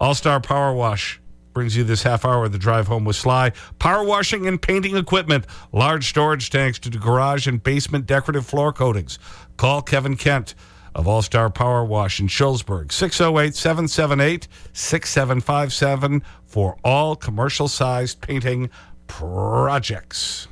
All Star Power Wash brings you this half hour of the drive home with Sly. Power washing and painting equipment, large storage tanks to the garage and basement decorative floor coatings. Call Kevin Kent of All Star Power Wash in Shullsburg, 608 778 6757 for all commercial sized painting projects.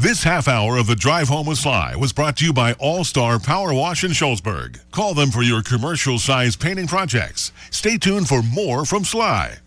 This half hour of the Drive Home with Sly was brought to you by All Star Power Wash in Shullsburg. Call them for your commercial size painting projects. Stay tuned for more from Sly.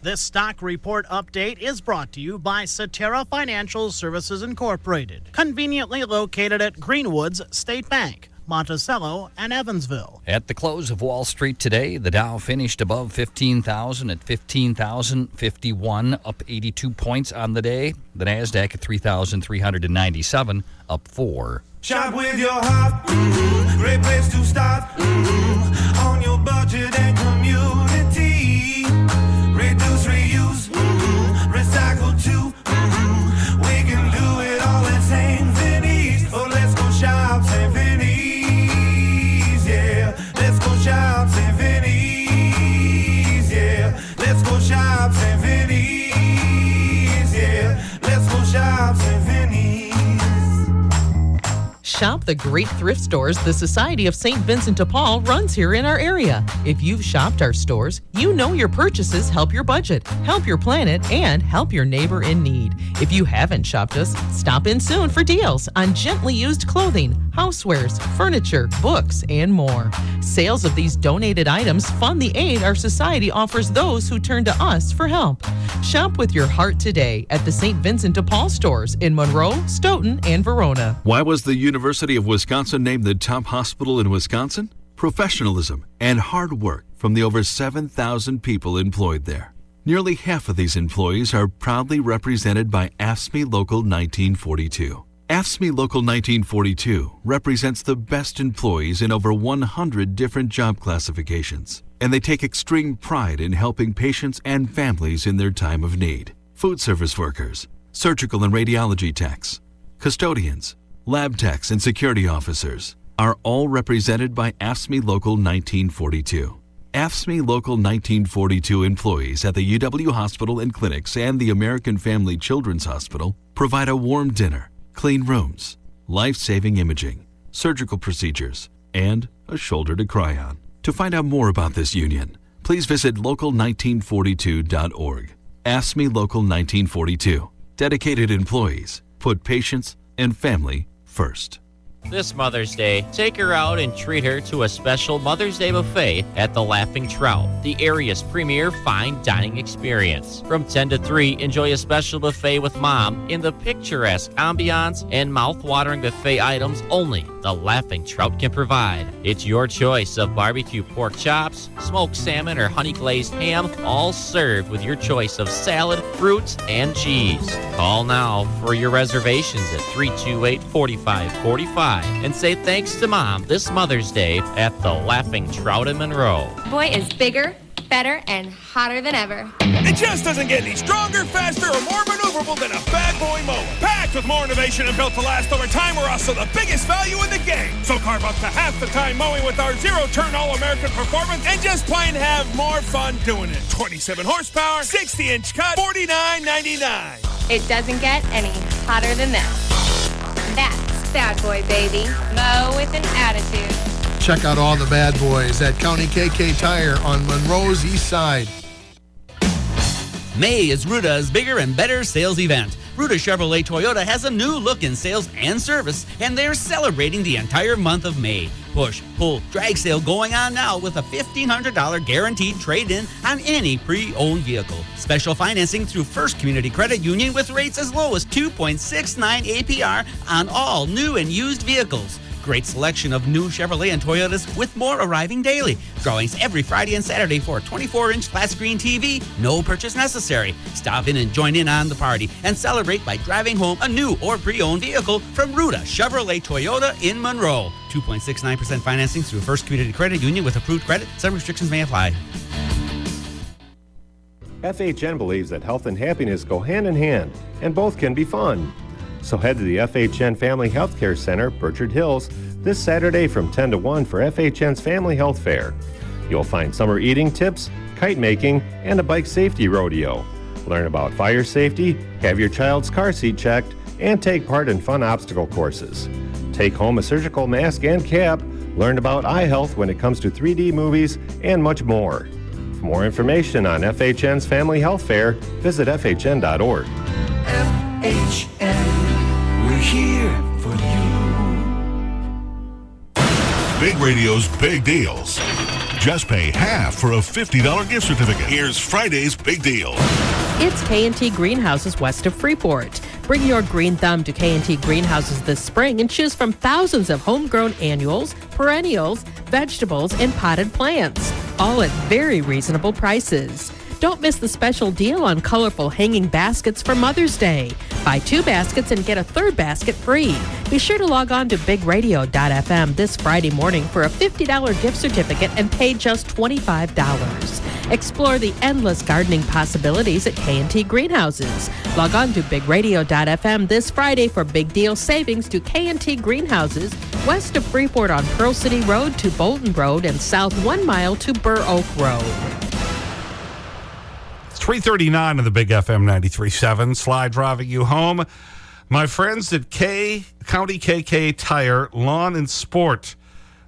This stock report update is brought to you by Cetera Financial Services Incorporated, conveniently located at Greenwoods State Bank. Monticello, and Evansville. At the close of Wall Street today, the Dow finished above 15,000 at 15,051, up 82 points on the day. The Nasdaq at 3,397, up 4. Shop with your heart, mm-hmm. great place to start mm-hmm. on your budget and community. Shop the great thrift stores the Society of St. Vincent de Paul runs here in our area. If you've shopped our stores, you know your purchases help your budget, help your planet, and help your neighbor in need. If you haven't shopped us, stop in soon for deals on gently used clothing, housewares, furniture, books, and more. Sales of these donated items fund the aid our society offers those who turn to us for help. Shop with your heart today at the St. Vincent de Paul stores in Monroe, Stoughton, and Verona. Why was the University of Wisconsin named the top hospital in Wisconsin? Professionalism and hard work from the over 7,000 people employed there. Nearly half of these employees are proudly represented by AFSCME Local 1942. AFSCME Local 1942 represents the best employees in over 100 different job classifications, and they take extreme pride in helping patients and families in their time of need. Food service workers, surgical and radiology techs, custodians, lab techs, and security officers are all represented by AFSCME Local 1942. AFSCME Local 1942 employees at the UW Hospital and Clinics and the American Family Children's Hospital provide a warm dinner, clean rooms, life saving imaging, surgical procedures, and a shoulder to cry on. To find out more about this union, please visit local1942.org. AFSCME Local 1942. Dedicated employees put patients and family first. This Mother's Day, take her out and treat her to a special Mother's Day buffet at the Laughing Trout, the area's premier fine dining experience. From 10 to 3, enjoy a special buffet with mom in the picturesque ambiance and mouth-watering buffet items only the Laughing Trout can provide. It's your choice of barbecue pork chops, smoked salmon, or honey glazed ham, all served with your choice of salad, fruits, and cheese. Call now for your reservations at 328 4545 and say thanks to mom this Mother's Day at the Laughing Trout in Monroe. Boy is bigger, better, and hotter than ever. It just doesn't get any stronger, faster, or more maneuverable than a bad boy mower. Packed with more innovation and built to last over time, we're also the biggest value in the game. So carve up to half the time mowing with our zero-turn All-American performance and just plain have more fun doing it. 27 horsepower, 60-inch cut, $49.99. It doesn't get any hotter than this. that. That's Bad Boy, baby. Mow with an attitude. Check out all the bad boys at County KK Tire on Monroe's East Side. May is Ruta's bigger and better sales event. Ruta Chevrolet Toyota has a new look in sales and service, and they're celebrating the entire month of May. Push, pull, drag sale going on now with a $1,500 guaranteed trade in on any pre owned vehicle. Special financing through First Community Credit Union with rates as low as 2.69 APR on all new and used vehicles. Great selection of new Chevrolet and Toyotas with more arriving daily. Drawings every Friday and Saturday for a 24 inch flat screen TV. No purchase necessary. Stop in and join in on the party and celebrate by driving home a new or pre owned vehicle from Ruta Chevrolet Toyota in Monroe. 2.69% financing through First Community Credit Union with approved credit. Some restrictions may apply. FHN believes that health and happiness go hand in hand, and both can be fun. So head to the FHN Family Healthcare Center, Burchard Hills, this Saturday from 10 to 1 for FHN's Family Health Fair. You'll find summer eating tips, kite making, and a bike safety rodeo. Learn about fire safety, have your child's car seat checked, and take part in fun obstacle courses. Take home a surgical mask and cap, learn about eye health when it comes to 3D movies, and much more. For more information on FHN's Family Health Fair, visit FHN.org. FHN, here for you. Big Radio's big deals. Just pay half for a $50 gift certificate. Here's Friday's big deal. It's K&T Greenhouses west of Freeport. Bring your green thumb to K&T Greenhouses this spring and choose from thousands of homegrown annuals, perennials, vegetables, and potted plants, all at very reasonable prices. Don't miss the special deal on colorful hanging baskets for Mother's Day. Buy two baskets and get a third basket free. Be sure to log on to bigradio.fm this Friday morning for a $50 gift certificate and pay just $25. Explore the endless gardening possibilities at K&T Greenhouses. Log on to bigradio.fm this Friday for big deal savings to K&T Greenhouses west of Freeport on Pearl City Road to Bolton Road and south 1 mile to Burr Oak Road. 339 of the Big FM 93.7. Sly driving you home. My friends at K County KK Tire Lawn and Sport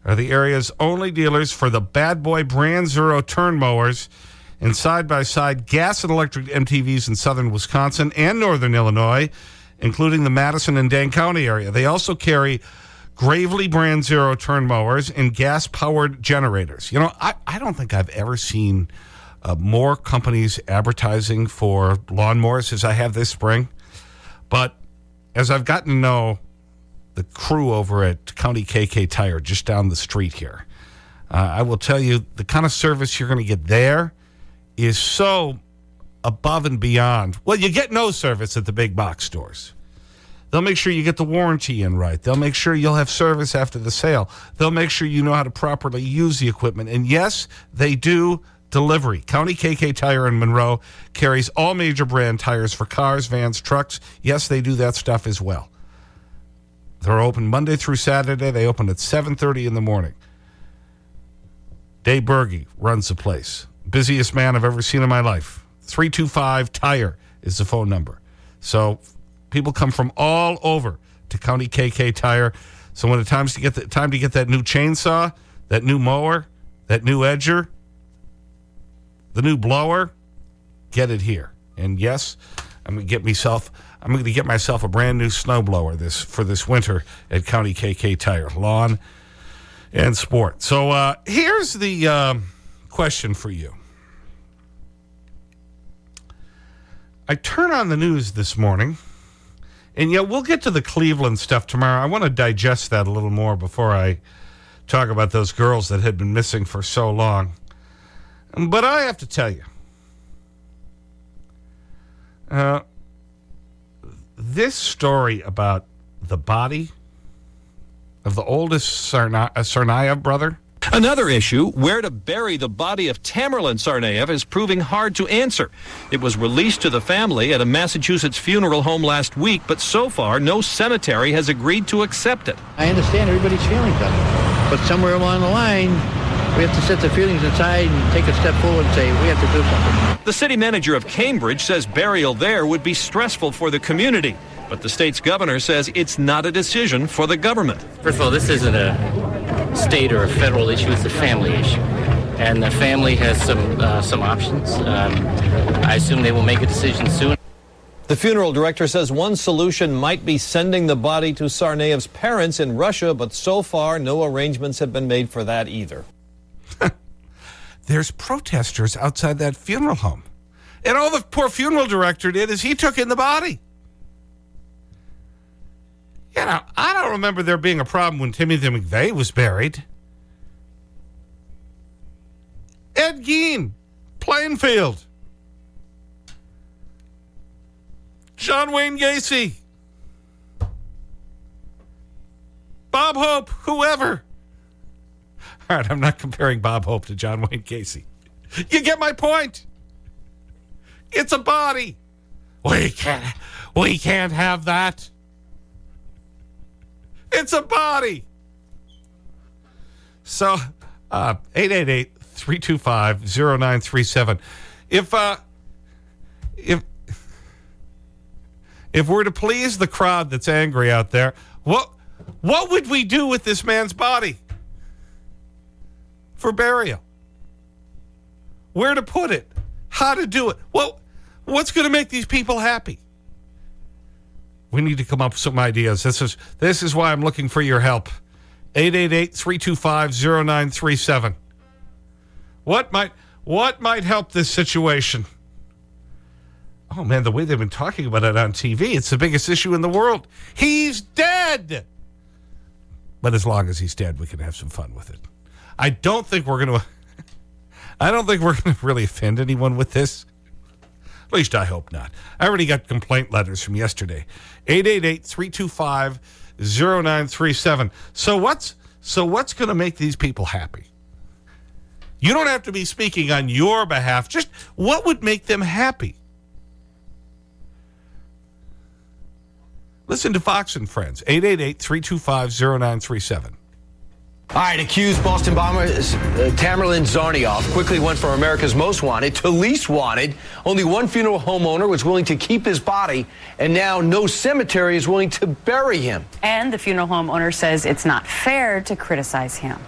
are the area's only dealers for the Bad Boy Brand Zero turn mowers and side-by-side gas and electric MTVs in southern Wisconsin and northern Illinois, including the Madison and Dane County area. They also carry Gravely Brand Zero turn mowers and gas-powered generators. You know, I, I don't think I've ever seen uh, more companies advertising for lawnmowers as I have this spring. But as I've gotten to know the crew over at County KK Tire just down the street here, uh, I will tell you the kind of service you're going to get there is so above and beyond. Well, you get no service at the big box stores. They'll make sure you get the warranty in right. They'll make sure you'll have service after the sale. They'll make sure you know how to properly use the equipment. And yes, they do delivery. County KK Tire in Monroe carries all major brand tires for cars, vans, trucks. Yes, they do that stuff as well. They're open Monday through Saturday. They open at 7.30 in the morning. Dave Berge runs the place. Busiest man I've ever seen in my life. 325-TIRE is the phone number. So people come from all over to County KK Tire. So when the time's to get the, time to get that new chainsaw, that new mower, that new edger, the new blower, get it here. And yes, I'm going to get myself, I'm going to get myself a brand new snowblower this, for this winter at County KK Tire. Lawn and sport. So uh, here's the um, question for you. I turn on the news this morning, and yeah, we'll get to the Cleveland stuff tomorrow. I want to digest that a little more before I talk about those girls that had been missing for so long. But I have to tell you, uh, this story about the body of the oldest Sarna Sarnayev brother. Another issue, where to bury the body of Tamerlan Tsarnaev, is proving hard to answer. It was released to the family at a Massachusetts funeral home last week, but so far no cemetery has agreed to accept it. I understand everybody's feelings on it, but somewhere along the line, we have to set the feelings aside and take a step forward and say we have to do something. The city manager of Cambridge says burial there would be stressful for the community. But the state's governor says it's not a decision for the government. First of all, this isn't a state or a federal issue, it's a family issue. And the family has some, uh, some options. Um, I assume they will make a decision soon. The funeral director says one solution might be sending the body to Tsarnaev's parents in Russia, but so far no arrangements have been made for that either. There's protesters outside that funeral home. And all the poor funeral director did is he took in the body. You know, I don't remember there being a problem when Timothy McVeigh was buried. Ed Gein, Plainfield. John Wayne Gacy. Bob Hope, whoever. All right, I'm not comparing Bob Hope to John Wayne Gacy. You get my point. It's a body. We can't, we can't have that. It's a body. So, uh, 888-325-0937. If, uh, if, if we're to please the crowd that's angry out there, what, what would we do with this man's body for burial? Where to put it? How to do it? Well, what's going to make these people happy? We need to come up with some ideas. This is, this is why I'm looking for your help. 888-325-0937. What might, what might help this situation? Oh, man, the way they've been talking about it on TV, it's the biggest issue in the world. He's dead. But as long as he's dead, we can have some fun with it. I don't think we're going to... I don't think we're going to really offend anyone with this. At least I hope not. I already got complaint letters from yesterday. 888-325-0937. So what's, so what's going to make these people happy? You don't have to be speaking on your behalf. Just what would make them happy? Listen to Fox and Friends. 888-325-0937. All right, accused Boston bomber uh, Tamerlan Tsarnaev quickly went from America's most wanted to least wanted. Only one funeral homeowner was willing to keep his body, and now no cemetery is willing to bury him. And the funeral home owner says it's not fair to criticize him.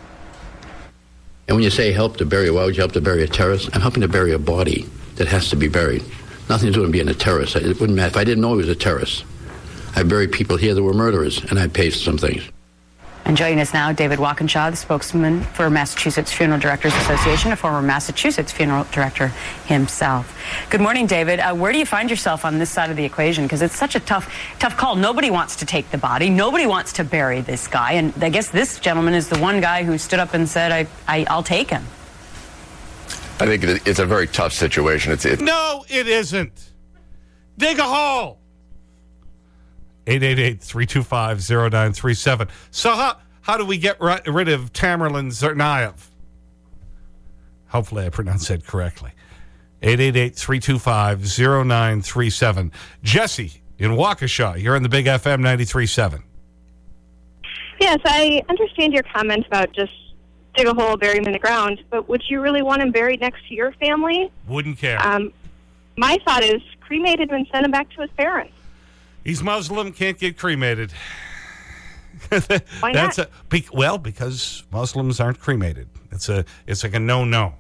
And when you say help to bury, why would you help to bury a terrorist? I'm helping to bury a body that has to be buried. Nothing to do with being a terrorist. It wouldn't matter if I didn't know he was a terrorist. I buried people here that were murderers, and I paid some things. And joining us now, David Walkinshaw, the spokesman for Massachusetts Funeral Directors Association, a former Massachusetts funeral director himself. Good morning, David. Uh, where do you find yourself on this side of the equation? Because it's such a tough, tough call. Nobody wants to take the body. Nobody wants to bury this guy. And I guess this gentleman is the one guy who stood up and said, I, I, I'll take him. I think it's a very tough situation. It's, it, No, it isn't. Dig a hole. 888-325-0937. So how, how do we get rid of Tamerlan Tsarnaev? Hopefully I pronounced that correctly. 888-325-0937. Jesse in Waukesha, you're on the Big FM 93.7. Yes, I understand your comment about just dig a hole, bury him in the ground, but would you really want him buried next to your family? Wouldn't care. Um, my thought is cremated and send him back to his parents. He's Muslim, can't get cremated. Why That's not? A, be, well, because Muslims aren't cremated. It's, a, it's like a no-no.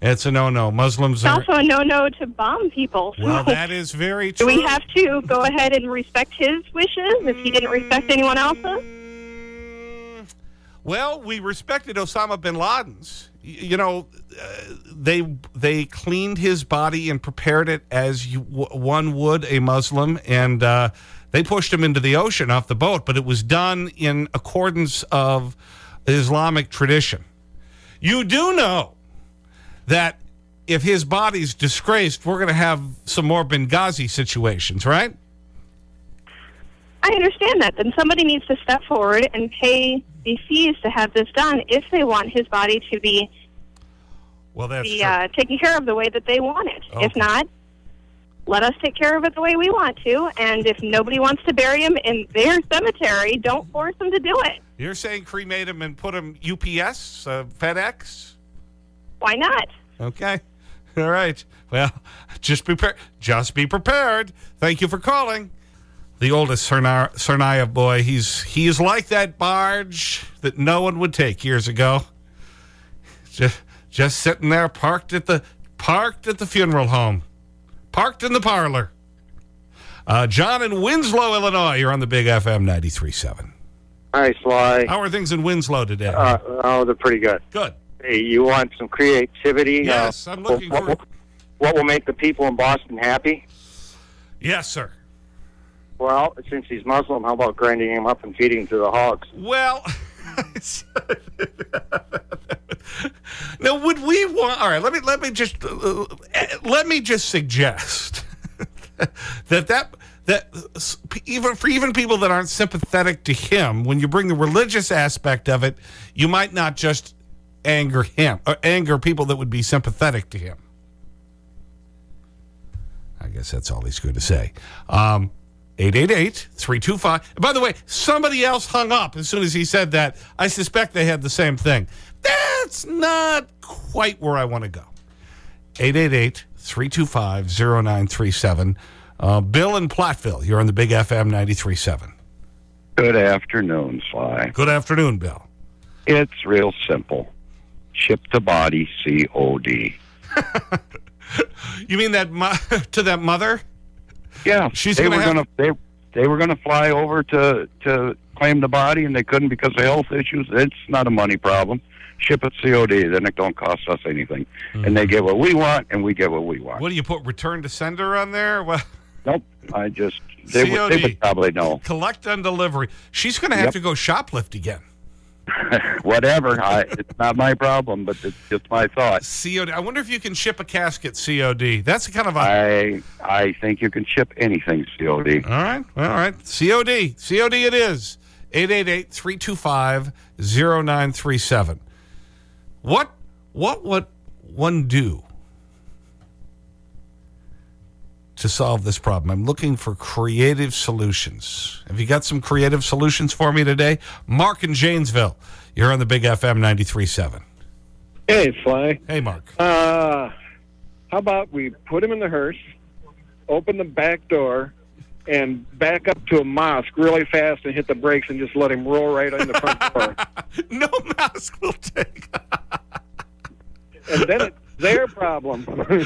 It's a no-no. Muslims It's are... also a no-no to bomb people. Well, that is very Do true. we have to go ahead and respect his wishes if he didn't respect anyone else's? Mm, well, we respected Osama bin Laden's. You know, uh, they, they cleaned his body and prepared it as you, one would a Muslim, and uh, they pushed him into the ocean off the boat, but it was done in accordance of Islamic tradition. You do know that if his body's disgraced, we're going to have some more Benghazi situations, right? I understand that. Then somebody needs to step forward and pay the fees to have this done if they want his body to be, Well, that's be uh, taken care of the way that they want it. If not, let us take care of it the way we want to. And if nobody wants to bury him in their cemetery, don't force them to do it. You're saying cremate him and put him UPS, uh, FedEx? Why not? Okay. All right. Well, just be, pre- just be prepared. Thank you for calling. The oldest Cernaia boy, he's, he's like that barge that no one would take years ago. Just, just sitting there parked at the, parked at the funeral home. Parked in the parlor. Uh, John in Winslow, Illinois. You're on the Big FM 93.7. Hi, Sly. How are things in Winslow today? Uh, oh, they're pretty good. Good. Hey, you want some creativity? Yes, uh, I'm looking what, for- What, what will make the people in Boston happy? Yes, sir. Well, since he's Muslim, how about grinding him up and feeding him to the hogs? Well, now would we want? All right, let me let me just uh, let me just suggest that that that even for even people that aren't sympathetic to him, when you bring the religious aspect of it, you might not just anger him or anger people that would be sympathetic to him. I guess that's all he's going to say. Um, 888-325. By the way, somebody else hung up as soon as he said that. I suspect they had the same thing. That's not quite where I want to go. 888-325-0937. Uh, Bill in Platteville, you're on the Big FM 93.7. Good afternoon, Sly. Good afternoon, Bill. It's real simple. Ship to body COD. You mean that to that mother? Yeah, She's they gonna were gonna they they were gonna fly over to to claim the body and they couldn't because of health issues. It's not a money problem. Ship it COD, then it don't cost us anything. And they mm-hmm. get what we want and we get what we want. What do you put return to sender on there? Well, Nope. I just they would, they would probably know. collect on delivery. She's going to have Yep. to go shoplift again. Whatever. I, it's not my problem, but it's just my thought. COD. I wonder if you can ship a casket COD. That's kind of. I I think you can ship anything COD. All right. All right. COD. COD it is. 888-325-0937. What, what would one do to solve this problem? I'm looking for creative solutions. Have you got some creative solutions for me today? Mark in Janesville. You're on the Big FM 93.7. Hey, Sly. Hey, Mark. Uh, how about we put him in the hearse, open the back door, and back up to a mosque really fast and hit the brakes and just let him roll right on the front door. no mosque will take. and then it's their problem.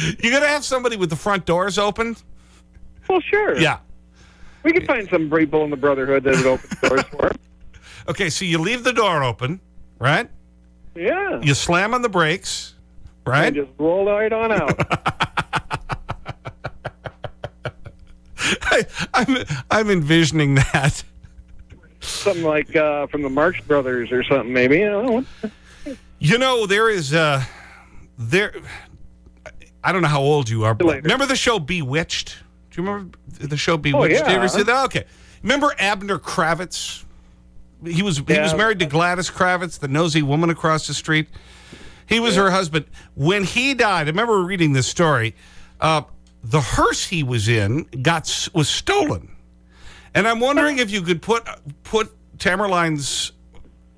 You're going to have somebody with the front doors open? well, sure. Yeah. We could find some people in the Brotherhood that would open doors for him. Okay, so you leave the door open, right? Yeah. You slam on the brakes, right? And just roll right on out. I, I'm, I'm envisioning that. Something like uh, from the Marx Brothers or something, maybe. You know. You know, there is, uh, there, I don't know how old you are, but remember the show Bewitched? Do you remember the show Bewitched? Did you ever see that? Okay. Remember Abner Kravitz? He was, he was married to Gladys Kravitz, the nosy woman across the street. He was her husband. When he died, I remember reading this story. Uh, the hearse he was in got was stolen, and I'm wondering if you could put put Tamerline's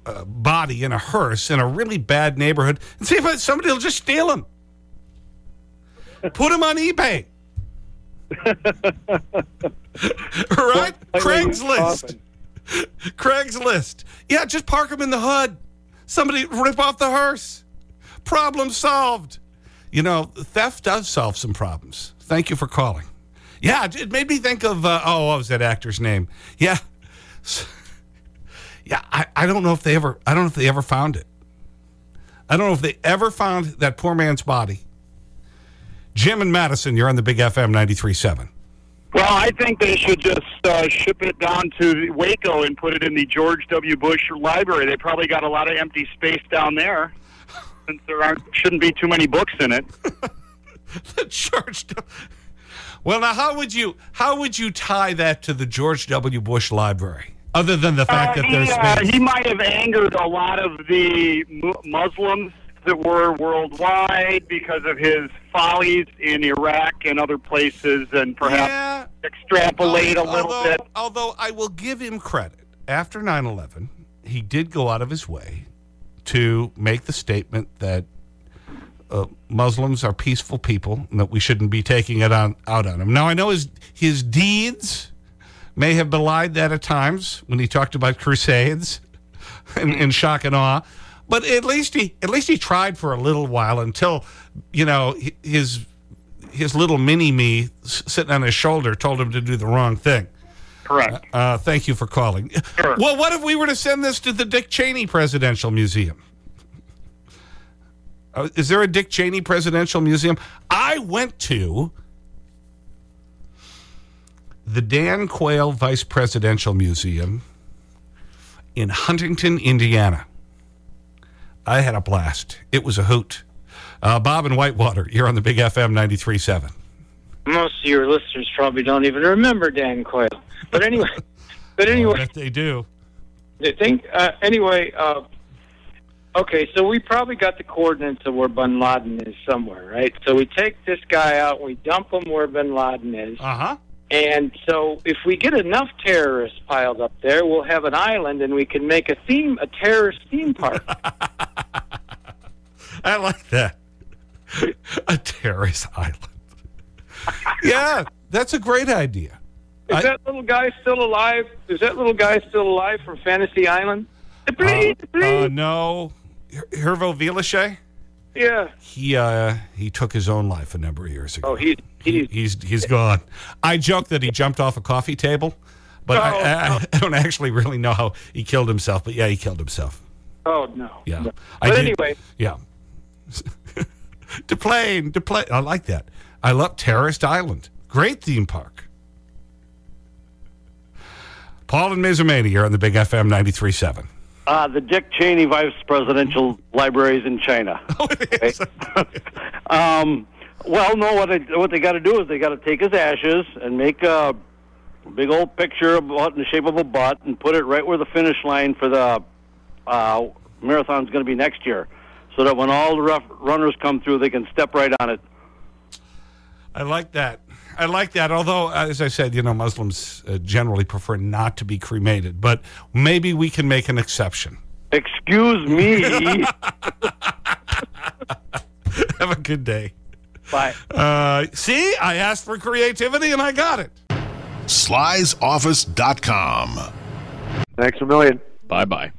uh, body in a hearse in a really bad neighborhood and see if somebody will just steal him. Put him on eBay. right? Craigslist. Craigslist. Yeah, just park him in the hood. Somebody rip off the hearse. Problem solved. You know, theft does solve some problems. Thank you for calling. Yeah, it- it made me think of, uh, oh, what was that actor's name? Yeah. Yeah, I, I don't know if they ever, I don't know if they ever found it. I don't know if they ever found that poor man's body. Jim and Madison, you're on the Big FM 93.7. Well, I think they should just uh, ship it down to Waco and put it in the George W. Bush Library. They probably got a lot of empty space down there, since there aren't shouldn't be too many books in it. the George. W- Well, now how would you how would you tie that to the George W. Bush Library, other than the fact that he, there's uh, he might have angered a lot of the Muslims that were worldwide because of his follies in Iraq and other places, and perhaps extrapolate a little although, bit. Although I will give him credit, after 9 11, he did go out of his way to make the statement that uh, Muslims are peaceful people and that we shouldn't be taking it on, out on them. Now, I know his, his deeds may have belied that at times when he talked about crusades and, and shock and awe. But at least he at least he tried for a little while until, you know, his his little mini me sitting on his shoulder told him to do the wrong thing. Correct. Uh, thank you for calling. Well, what if we were to send this to the Dick Cheney Presidential Museum? Uh, is there a Dick Cheney Presidential Museum? I went to the Dan Quayle Vice Presidential Museum in Huntington, Indiana. I had a blast. It was a hoot. Uh, Bob in Whitewater, you're on the Big FM 93.7. Most of your listeners probably don't even remember Dan Quayle. But anyway, but anyway, If they do. They think uh, anyway. Uh, Okay, so we probably got the coordinates of where Bin Laden is somewhere, right? So we take this guy out, we dump him where Bin Laden is. Uh huh. And so if we get enough terrorists piled up there, we'll have an island and we can make a theme, a terrorist theme park. I like that. a terrorist island. yeah, that's a great idea. Is that little guy still alive? Is that little guy still alive from Fantasy Island? Please, please. Uh, no. Her- Hervé Villechaize? yeah. He, uh, he took his own life a number of years ago. Oh, he, he's He's, he's gone. I joke that he jumped off a coffee table, but I, Oh, I, I don't actually really know how he killed himself. But yeah, he killed himself. oh no. Yeah. No. I But did- anyway, Yeah. Deplane, Deplane. I like that. I love Terrorist Island. Great theme park. Paul and Mizumani here on the Big FM 93.7. Uh, the Dick Cheney Vice Presidential Libraries in China. Okay. um, well, no, what they, what they got to do is they got to take his ashes and make a big old picture about in the shape of a butt and put it right where the finish line for the uh, marathon's going to be next year, so that when all the rough runners come through, they can step right on it. I like that. I like that. Although, as I said, you know, Muslims uh, generally prefer not to be cremated. But maybe we can make an exception. Excuse me. Have a good day. Bye. Uh, see, I asked for creativity and I got it. Sly'sOffice.com. Thanks a million. Bye bye.